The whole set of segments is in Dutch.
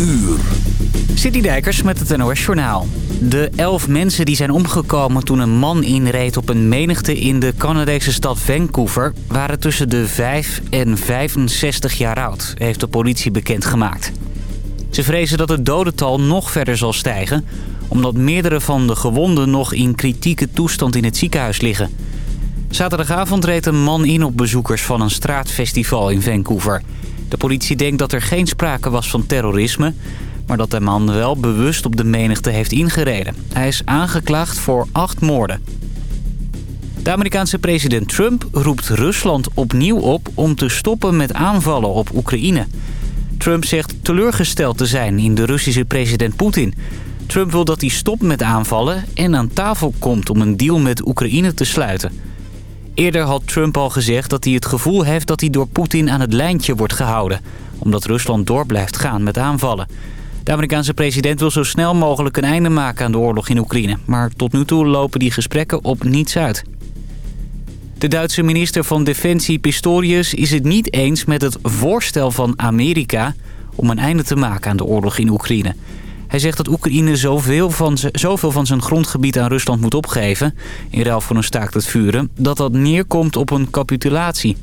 uur. Citydijkers met het NOS Journaal. De elf mensen die zijn omgekomen toen een man inreed op een menigte in de Canadese stad Vancouver... waren tussen de 5 en 65 jaar oud, heeft de politie bekendgemaakt. Ze vrezen dat het dodental nog verder zal stijgen... omdat meerdere van de gewonden nog in kritieke toestand in het ziekenhuis liggen. Zaterdagavond reed een man in op bezoekers van een straatfestival in Vancouver... De politie denkt dat er geen sprake was van terrorisme... maar dat de man wel bewust op de menigte heeft ingereden. Hij is aangeklaagd voor acht moorden. De Amerikaanse president Trump roept Rusland opnieuw op... om te stoppen met aanvallen op Oekraïne. Trump zegt teleurgesteld te zijn in de Russische president Poetin... Trump wil dat hij stopt met aanvallen en aan tafel komt om een deal met Oekraïne te sluiten. Eerder had Trump al gezegd dat hij het gevoel heeft dat hij door Poetin aan het lijntje wordt gehouden. Omdat Rusland door blijft gaan met aanvallen. De Amerikaanse president wil zo snel mogelijk een einde maken aan de oorlog in Oekraïne. Maar tot nu toe lopen die gesprekken op niets uit. De Duitse minister van Defensie Pistorius is het niet eens met het voorstel van Amerika... om een einde te maken aan de oorlog in Oekraïne. Hij zegt dat Oekraïne zoveel van, zoveel van zijn grondgebied aan Rusland moet opgeven... in ruil voor een staakt het vuren, dat dat neerkomt op een capitulatie.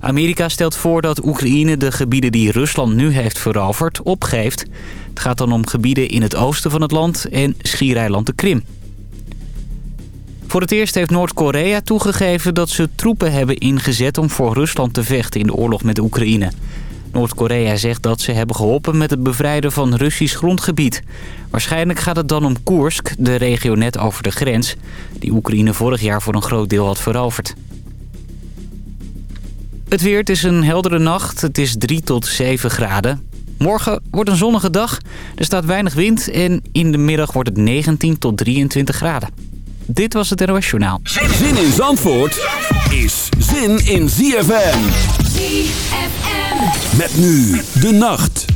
Amerika stelt voor dat Oekraïne de gebieden die Rusland nu heeft veroverd opgeeft. Het gaat dan om gebieden in het oosten van het land en schiereiland de Krim. Voor het eerst heeft Noord-Korea toegegeven dat ze troepen hebben ingezet om voor Rusland te vechten in de oorlog met de Oekraïne. Noord-Korea zegt dat ze hebben geholpen met het bevrijden van Russisch grondgebied. Waarschijnlijk gaat het dan om Koersk, de regio net over de grens... die Oekraïne vorig jaar voor een groot deel had veroverd. Het weer, het is een heldere nacht. Het is 3 tot 7 graden. Morgen wordt een zonnige dag. Er staat weinig wind en in de middag wordt het 19 tot 23 graden. Dit was het NOS Journaal. Zin in Zandvoort is zin in ZFM. ZFM. Met nu de nacht.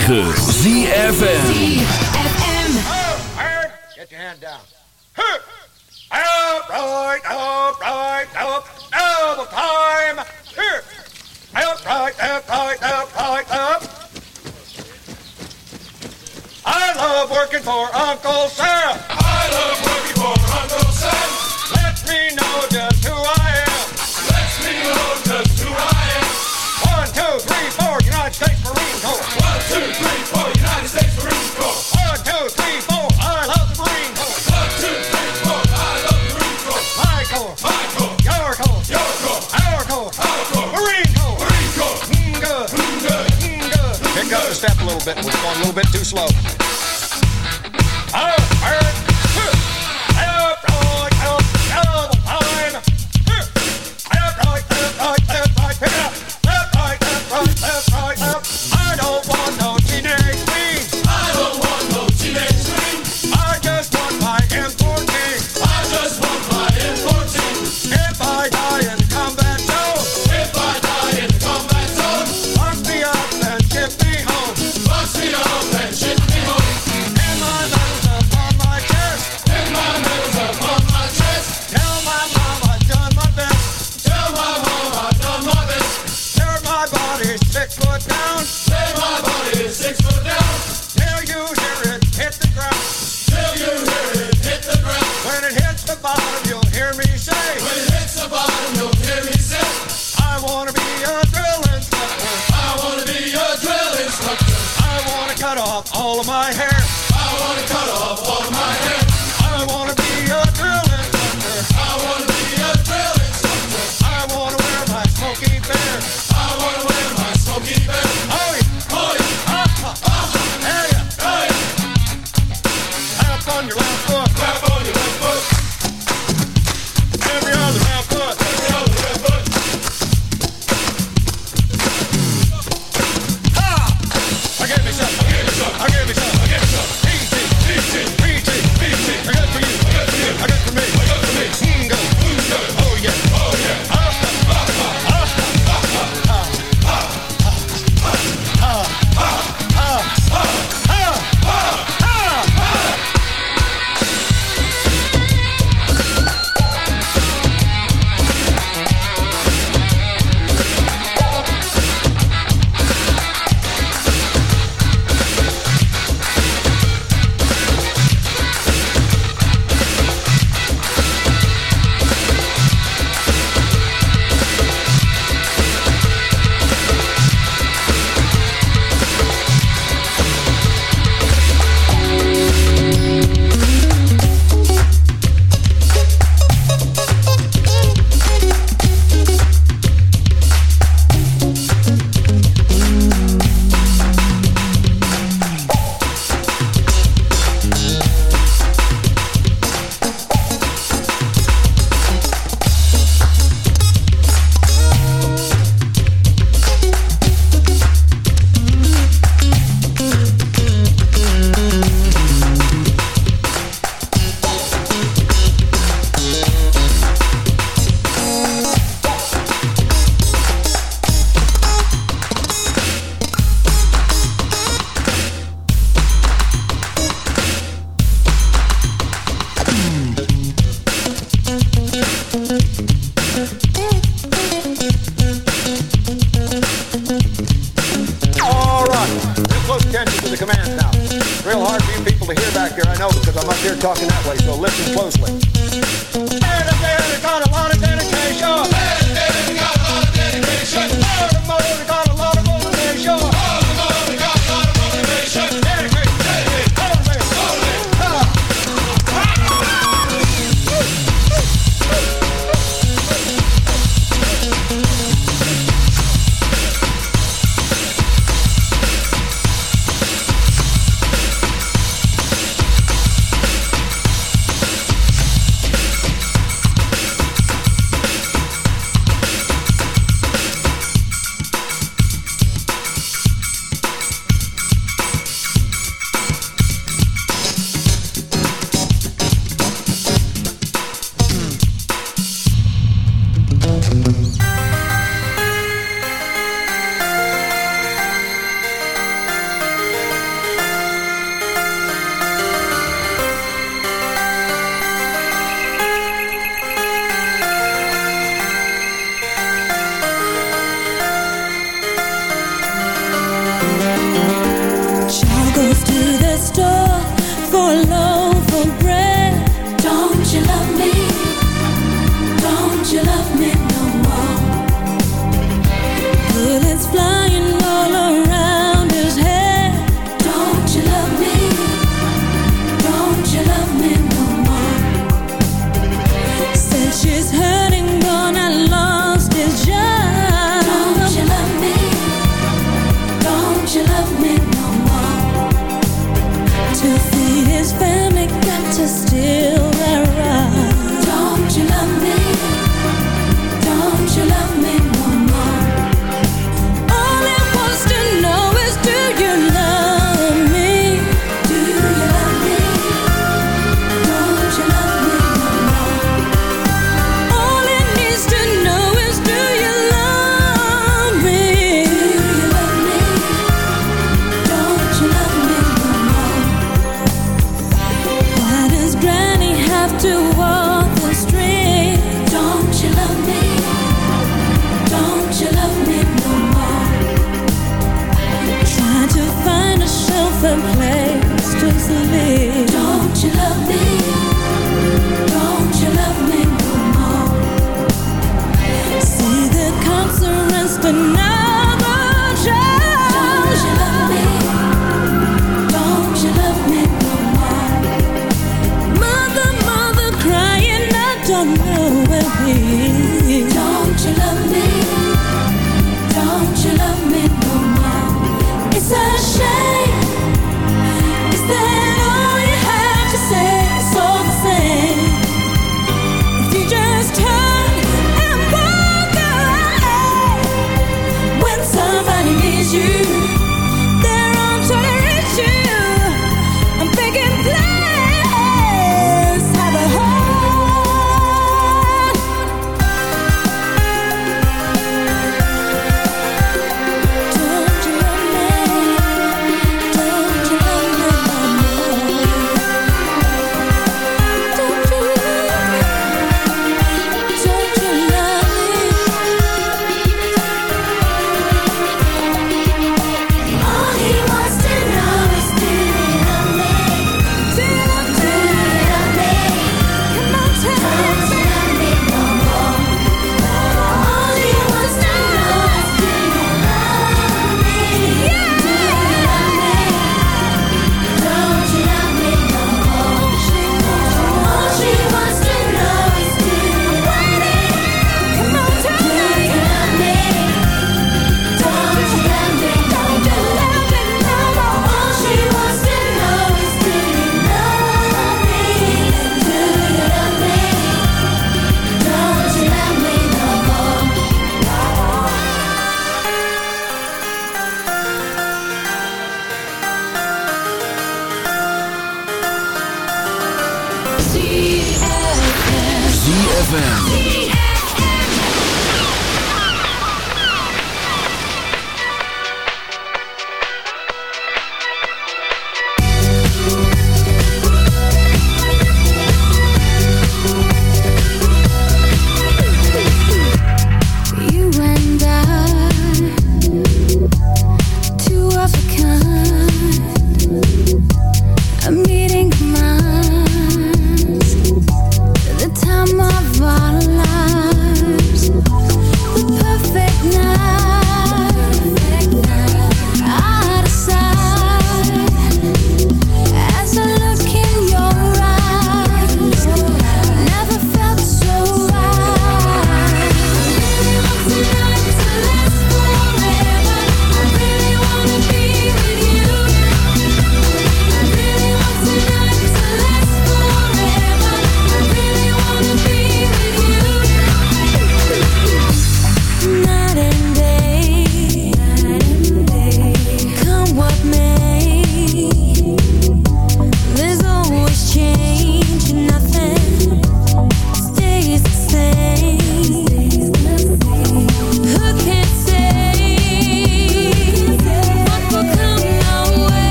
9. Bit. We're going a little bit too slow.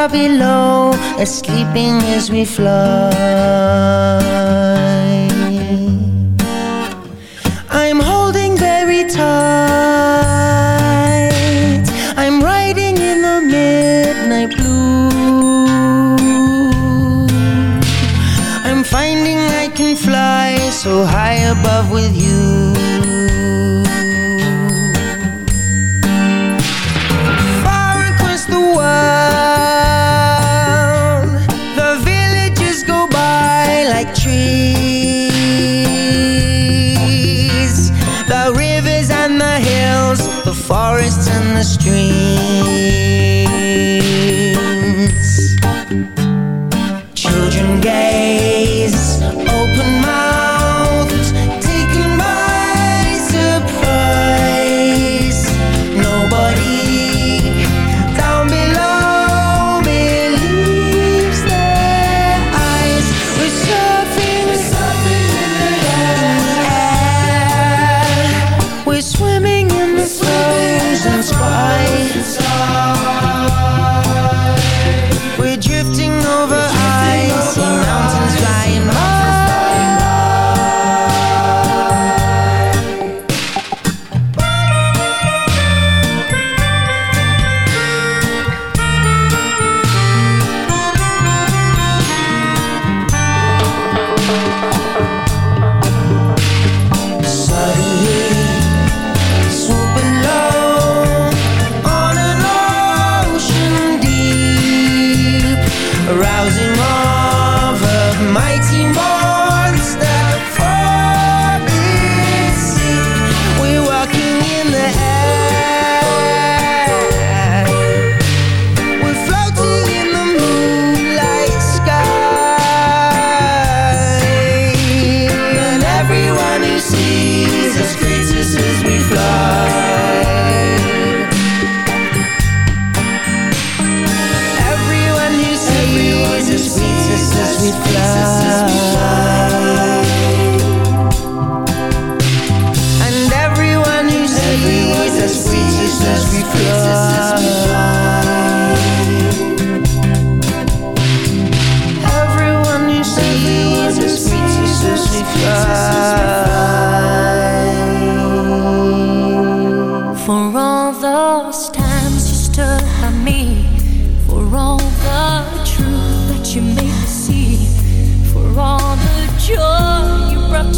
far below are sleeping as we flow.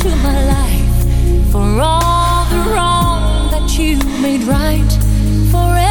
into my life for all the wrong that you made right. For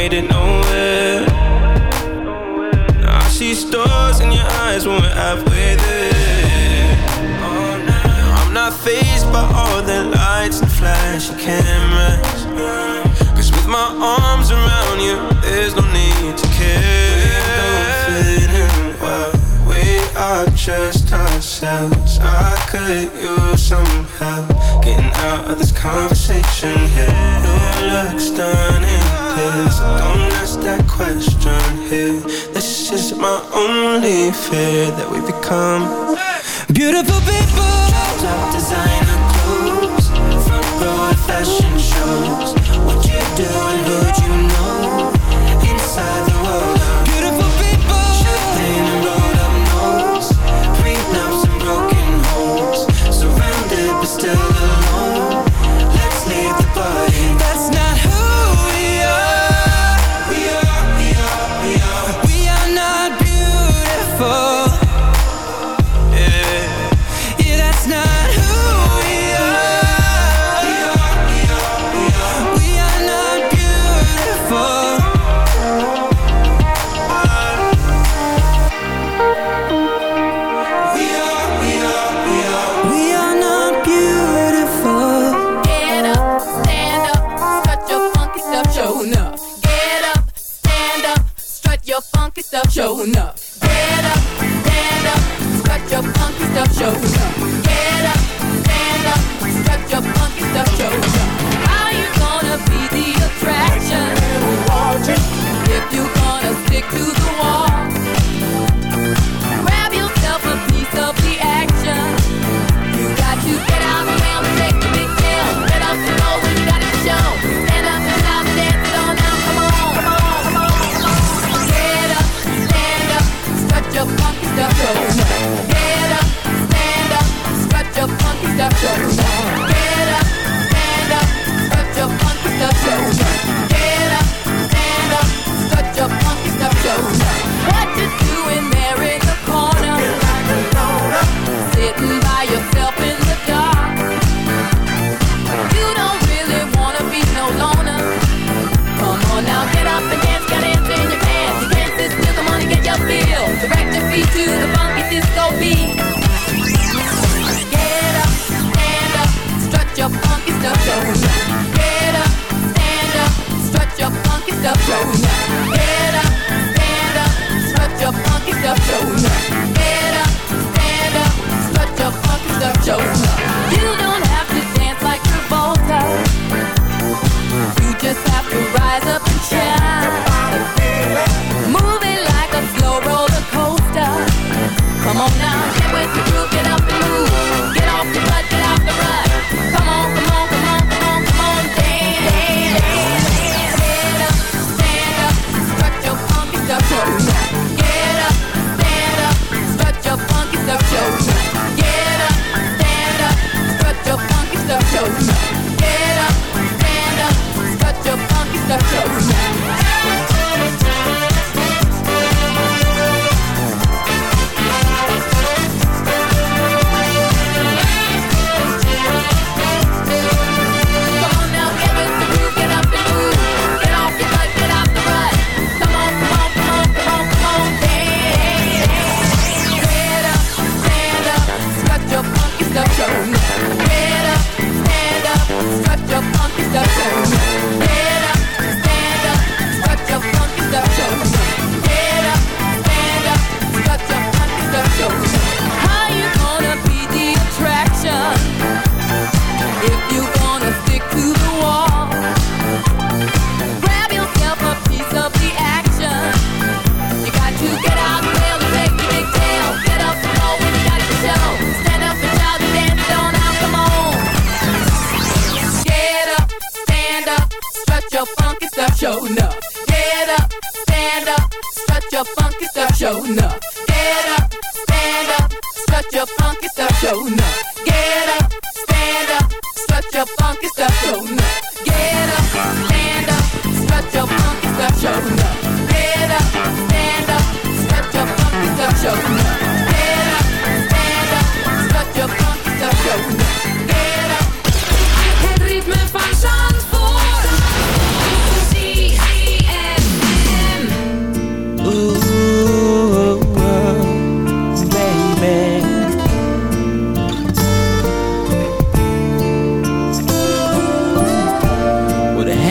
made it nowhere. Now I see stars in your eyes when we're halfway there. Now I'm not by all the lights and cameras. Cause with my arms around you, there's no need to care. We don't fit in well. We are just ourselves. I could use some out of this conversation here. Your looks stunning, please don't ask that question here. This is my only fear that we become beautiful people. Top designer clothes, front row fashion shows. What you do and who you know inside. showing up.